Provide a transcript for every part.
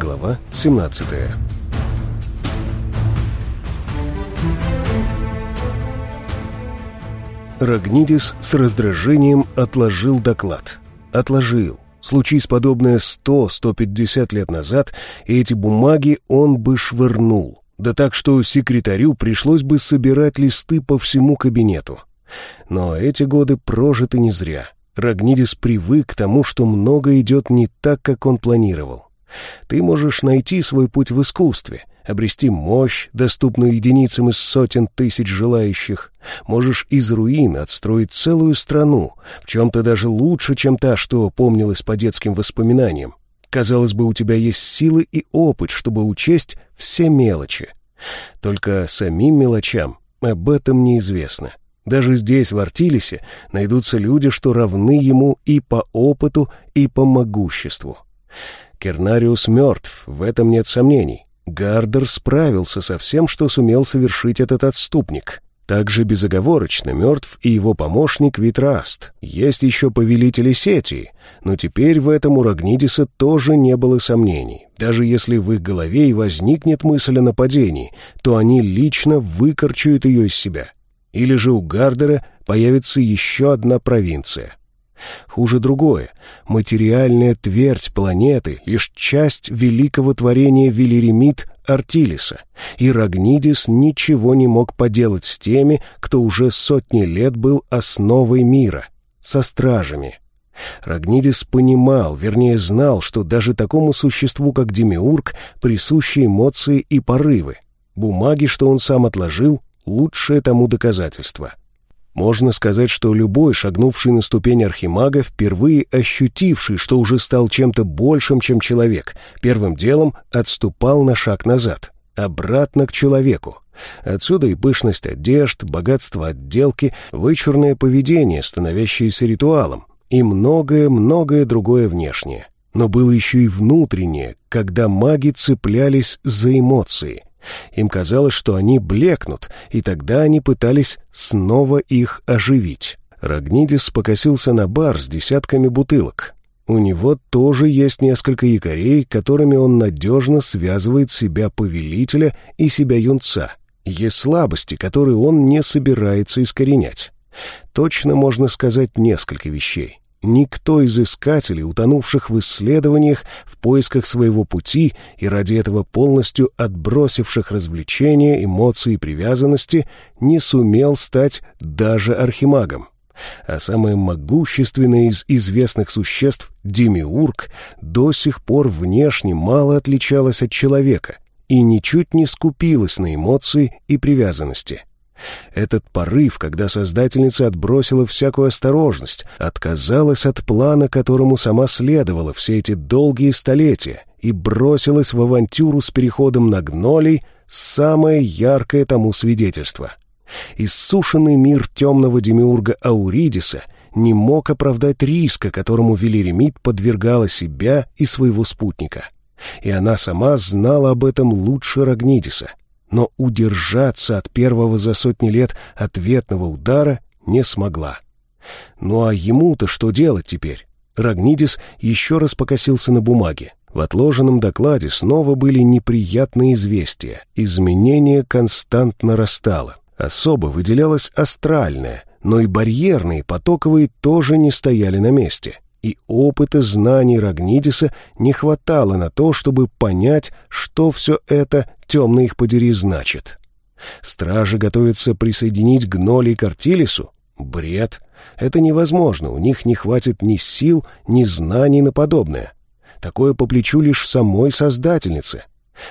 Глава 17 Рагнидис с раздражением отложил доклад. Отложил. Случись подобное сто-сто пятьдесят лет назад, и эти бумаги он бы швырнул. Да так, что секретарю пришлось бы собирать листы по всему кабинету. Но эти годы прожиты не зря. Рагнидис привык к тому, что много идет не так, как он планировал. Ты можешь найти свой путь в искусстве, обрести мощь, доступную единицам из сотен тысяч желающих. Можешь из руин отстроить целую страну, в чем-то даже лучше, чем та, что помнилась по детским воспоминаниям. Казалось бы, у тебя есть силы и опыт, чтобы учесть все мелочи. Только самим мелочам об этом неизвестно. Даже здесь, в Артилисе, найдутся люди, что равны ему и по опыту, и по могуществу. Кернариус мертв, в этом нет сомнений. Гардер справился со всем, что сумел совершить этот отступник. Также безоговорочно мертв и его помощник Витраст. Есть еще повелители сети, но теперь в этом у Рагнидиса тоже не было сомнений. Даже если в их голове и возникнет мысль о нападении, то они лично выкорчуют ее из себя. Или же у Гардера появится еще одна провинция. Хуже другое. Материальная твердь планеты — лишь часть великого творения Велеремит Артилиса, и Рагнидис ничего не мог поделать с теми, кто уже сотни лет был основой мира, со стражами. Рагнидис понимал, вернее знал, что даже такому существу, как Демиург, присущи эмоции и порывы. Бумаги, что он сам отложил, лучшее тому доказательство. Можно сказать, что любой, шагнувший на ступень архимага, впервые ощутивший, что уже стал чем-то большим, чем человек, первым делом отступал на шаг назад, обратно к человеку. Отсюда и пышность одежд, богатство отделки, вычурное поведение, становящееся ритуалом, и многое-многое другое внешнее. Но было еще и внутреннее, когда маги цеплялись за эмоции — им казалось, что они блекнут, и тогда они пытались снова их оживить. Рагнидис покосился на бар с десятками бутылок. У него тоже есть несколько якорей, которыми он надежно связывает себя повелителя и себя юнца. Есть слабости, которые он не собирается искоренять. Точно можно сказать несколько вещей. Никто из искателей, утонувших в исследованиях, в поисках своего пути и ради этого полностью отбросивших развлечения, эмоции и привязанности, не сумел стать даже архимагом. А самое могущественное из известных существ, Демиург, до сих пор внешне мало отличалось от человека и ничуть не скупилась на эмоции и привязанности. Этот порыв, когда создательница отбросила всякую осторожность, отказалась от плана, которому сама следовала все эти долгие столетия, и бросилась в авантюру с переходом на гнолей, самое яркое тому свидетельство. Иссушенный мир темного демиурга Ауридиса не мог оправдать риска, которому Велеремит подвергала себя и своего спутника. И она сама знала об этом лучше Рагнидиса — но удержаться от первого за сотни лет ответного удара не смогла. Ну а ему-то что делать теперь? Рагнидис еще раз покосился на бумаге. В отложенном докладе снова были неприятные известия. Изменение константно растало. Особо выделялось астральное, но и барьерные потоковые тоже не стояли на месте и опыта знаний Рагнидиса не хватало на то, чтобы понять, что все это, темно их подери, значит. Стражи готовятся присоединить Гноли к Артилису? Бред. Это невозможно, у них не хватит ни сил, ни знаний на подобное. Такое по плечу лишь самой Создательнице.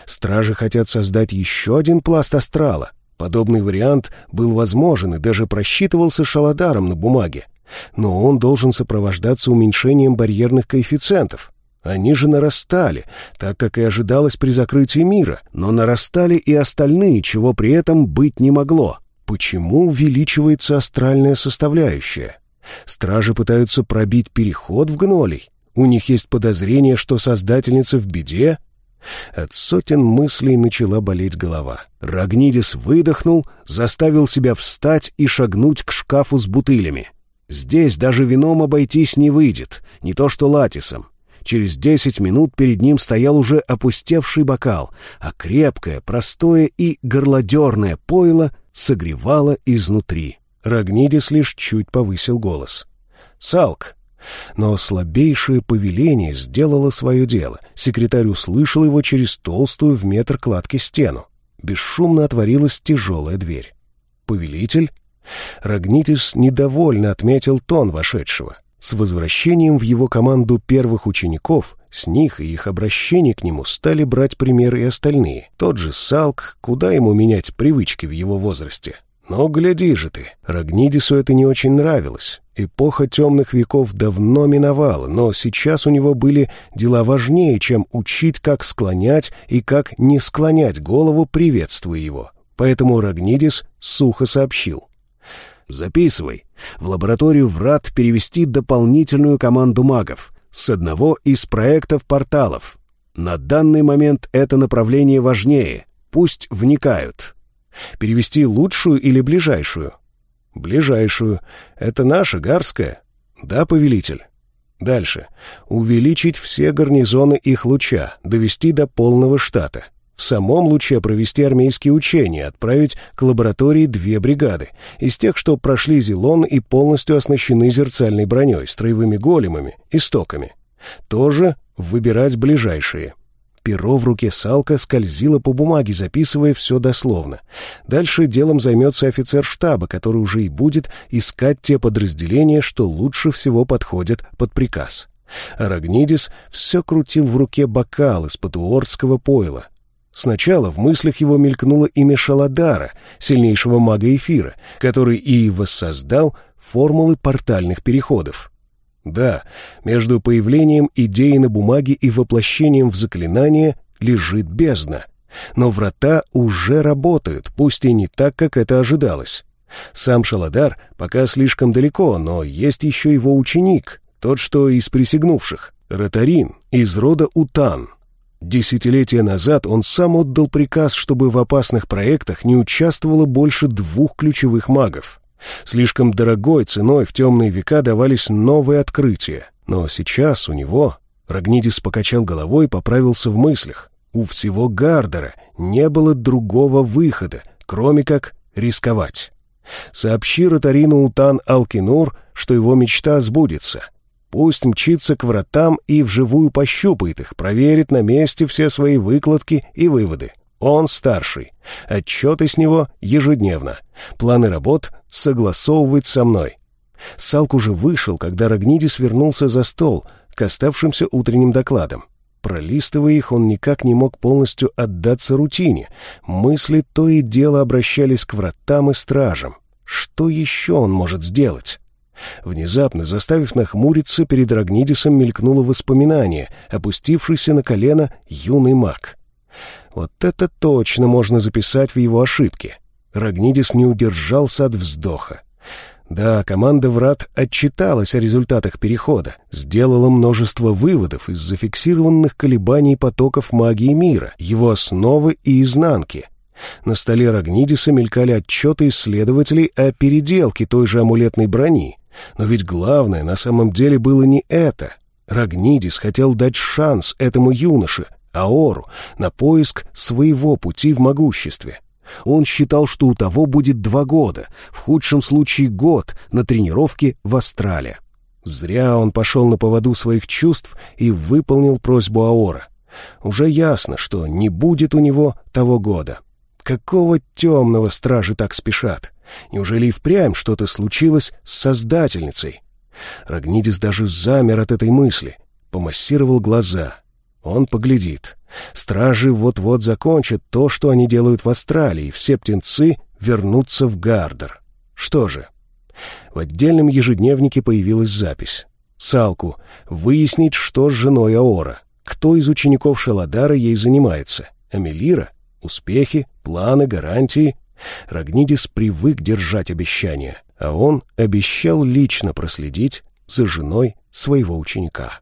Стражи хотят создать еще один пласт астрала. Подобный вариант был возможен и даже просчитывался Шаладаром на бумаге но он должен сопровождаться уменьшением барьерных коэффициентов. Они же нарастали, так как и ожидалось при закрытии мира, но нарастали и остальные, чего при этом быть не могло. Почему увеличивается астральная составляющая? Стражи пытаются пробить переход в гнолей. У них есть подозрение, что создательница в беде? От сотен мыслей начала болеть голова. Рагнидис выдохнул, заставил себя встать и шагнуть к шкафу с бутылями. Здесь даже вином обойтись не выйдет, не то что латисом. Через десять минут перед ним стоял уже опустевший бокал, а крепкое, простое и горлодерное пойло согревало изнутри. Рагнидис лишь чуть повысил голос. «Салк!» Но слабейшее повеление сделало свое дело. Секретарь услышал его через толстую в метр кладки стену. Бесшумно отворилась тяжелая дверь. «Повелитель?» Рагнитис недовольно отметил тон вошедшего. С возвращением в его команду первых учеников, с них и их обращений к нему стали брать примеры и остальные. Тот же Салк, куда ему менять привычки в его возрасте? Но гляди же ты, Рагнидису это не очень нравилось. Эпоха темных веков давно миновала, но сейчас у него были дела важнее, чем учить, как склонять и как не склонять голову, приветствуя его. Поэтому Рагнидис сухо сообщил. Записывай. В лабораторию врат перевести дополнительную команду магов с одного из проектов порталов. На данный момент это направление важнее. Пусть вникают. Перевести лучшую или ближайшую? Ближайшую. Это наша, Гарская. Да, повелитель. Дальше. Увеличить все гарнизоны их луча, довести до полного штата в самом луче провести армейские учения, отправить к лаборатории две бригады, из тех, что прошли Зелон и полностью оснащены зерцальной броней, строевыми големами и стоками. Тоже выбирать ближайшие. Перо в руке Салка скользило по бумаге, записывая все дословно. Дальше делом займется офицер штаба, который уже и будет искать те подразделения, что лучше всего подходят под приказ. Арагнидис все крутил в руке бокал из патуорского пойла, Сначала в мыслях его мелькнуло имя Шаладара, сильнейшего мага эфира, который и воссоздал формулы портальных переходов. Да, между появлением идеи на бумаге и воплощением в заклинание лежит бездна. Но врата уже работают, пусть и не так, как это ожидалось. Сам Шаладар пока слишком далеко, но есть еще его ученик, тот, что из присягнувших, Ротарин, из рода Утан — Десятилетия назад он сам отдал приказ, чтобы в опасных проектах не участвовало больше двух ключевых магов. Слишком дорогой ценой в темные века давались новые открытия. Но сейчас у него... Рагнидис покачал головой и поправился в мыслях. У всего Гардера не было другого выхода, кроме как рисковать. Сообщи Ротарину Утан Алкинур, что его мечта сбудется — Пусть мчится к вратам и вживую пощупает их, проверит на месте все свои выкладки и выводы. Он старший. Отчеты с него ежедневно. Планы работ согласовывает со мной. Салк уже вышел, когда Рогнидис вернулся за стол к оставшимся утренним докладам. Пролистывая их, он никак не мог полностью отдаться рутине. Мысли то и дело обращались к вратам и стражам. Что еще он может сделать? Внезапно, заставив нахмуриться, перед Рагнидисом мелькнуло воспоминание, опустившийся на колено юный маг. Вот это точно можно записать в его ошибке. Рагнидис не удержался от вздоха. Да, команда врат отчиталась о результатах перехода, сделала множество выводов из зафиксированных колебаний потоков магии мира, его основы и изнанки. На столе Рагнидиса мелькали отчеты исследователей о переделке той же амулетной брони, но ведь главное на самом деле было не это. Рагнидис хотел дать шанс этому юноше, Аору, на поиск своего пути в могуществе. Он считал, что у того будет два года, в худшем случае год, на тренировке в Астрале. Зря он пошел на поводу своих чувств и выполнил просьбу Аора. Уже ясно, что не будет у него того года. Какого темного стражи так спешат? Неужели и впрямь что-то случилось с Создательницей? Рагнидис даже замер от этой мысли, помассировал глаза. Он поглядит. Стражи вот-вот закончат то, что они делают в Австралии, и все птенцы вернутся в Гардер. Что же? В отдельном ежедневнике появилась запись. Салку. Выяснить, что с женой Аора. Кто из учеников Шаладара ей занимается? Амелира? Успехи? Планы? Гарантии? Рагнидис привык держать обещания, а он обещал лично проследить за женой своего ученика.